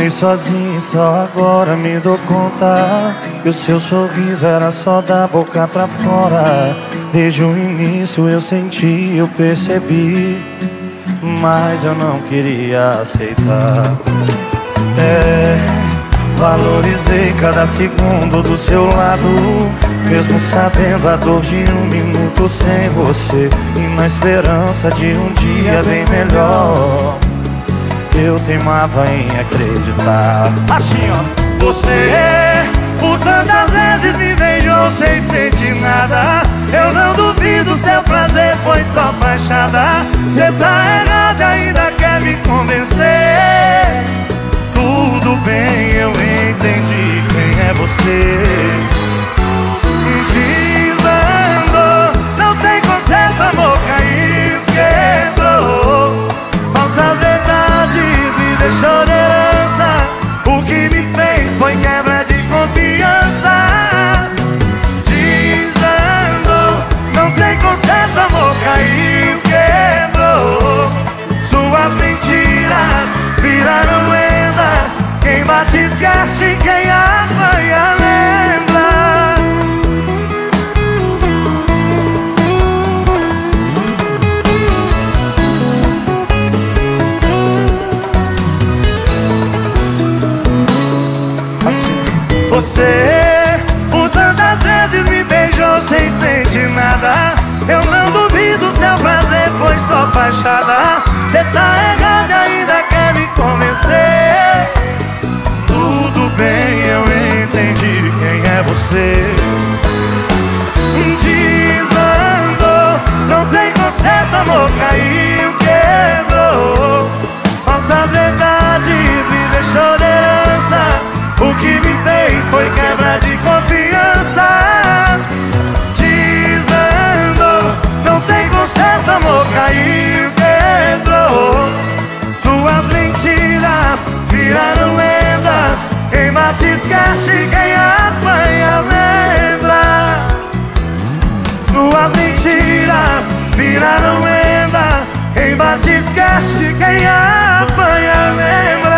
amei sozinho e só agora me dou conta Que o seu sorriso era só da boca pra fora. Desde o início eu senti, eu percebi Mas eu não queria aceitar. É, valorizei cada segundo do seu lado Mesmo sabendo a dor de um minuto sem você E na esperança de um dia bem melhor eu teimava em acreditar. Assim ó Você por tantas vezes me beijou sem sentir nada. Eu não duvido, seu prazer foi só fachada. Cê tá desgaste quem apanha lembra. Você por tantas vezes me beijou sem sentir nada. Eu não duvido, seu prazer foi só fachada. Cê tá aí, Pedro Suas mentiras viraram lendas. Quem bate esquece, quem apanha lembra? Suas mentiras viraram lendas. Quem bate esquece, quem apanha lembra?